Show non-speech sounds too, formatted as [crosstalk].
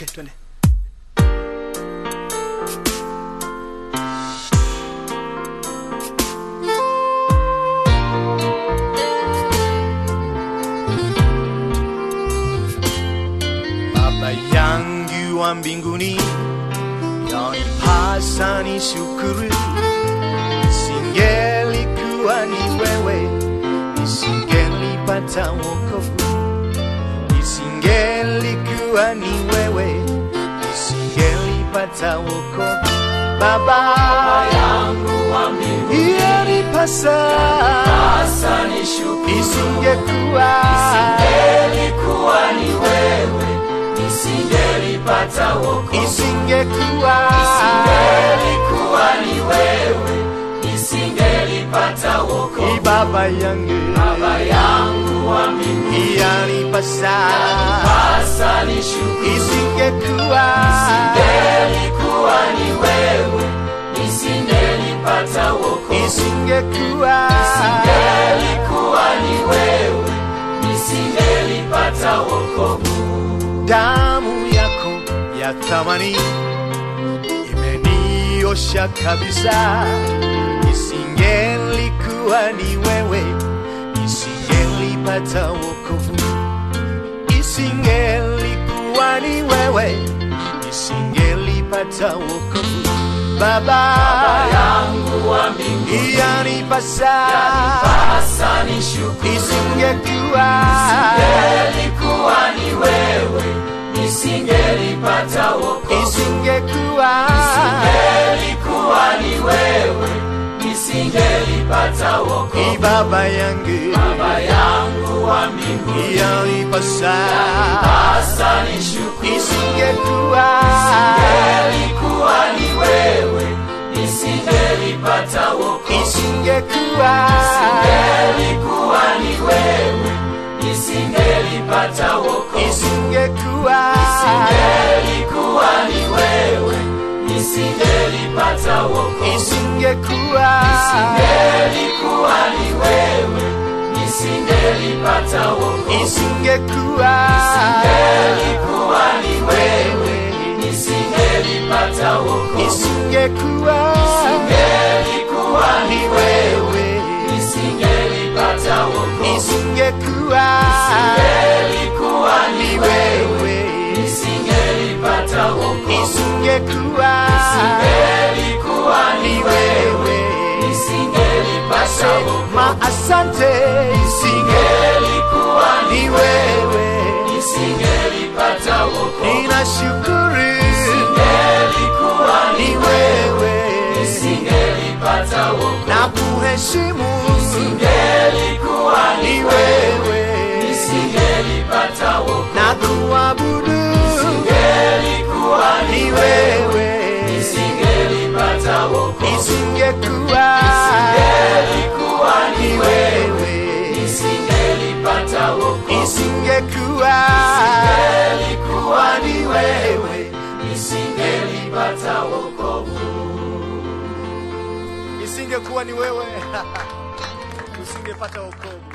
okay twende baba yangu wa mbinguni yanipasa ni shukuru isingelikuwa ni wewe nisingelipata wokovu isingelikuwa ni wewe nisingelipata wokovu baba yangu wa mbinguni yanipasa sasa ni shukuru isingekuwa Ingelikuwa ni wewe nisingelipata wokovu isingekuwa Ingelikuwa ni wewe nisingelipata wokovu baba yangu. Baba yangu yanipasa sasa isingekuwa isingelikuwa ni wewe. Nisingelipata wokovu. Isingekuwa isingelikuwa ni wewe. Nisingelipata wokovu. Damu yako ya thamani imeniosha kabisa. Isingelikuwa ni isingelipata wokovu. Isingelikuwa ni wewe isingelipata wokovu. Baba yangu wa mbinguni yanipasa sasa ni shukuru isingekuwa. Ingelikuwa ni wewe nisingelipata nisingelipata wokovu. Baba yangu. Baba yangu wa mbinguni. Yanipasa sasa ni shukuru. Isingekuwa Ingelikuwa ni wewe nisingelipata wokovu. Isingekuwa Ingelikuwa ni wewe nisingelipata wokovu. Isingekuwa Ingelikuwa ni wewe nisingelipata wokovu. Isingekuwa Ingelikuwa ni wewe nisingelipata wokovu. Isingekuwa. Isingelikuwa ni wewe nisingelipata wokovu. Isingekuwa. Isingelikuwa ni wewe nisingelipata wokovu. Isingekuwa. Isingelikuwa ni wewe nisingelipata wokovu. Isingekuwa. Ingelikuwa asante isingelikuwa Ingelikuwa ni wewe. Nisingelipata wokovu. Ninashukuru isingelikuwa ni wewe. nisingelipata wokovu. Na kuheshimu isingekuwa ni wewe. [laughs] Usingepata wokovu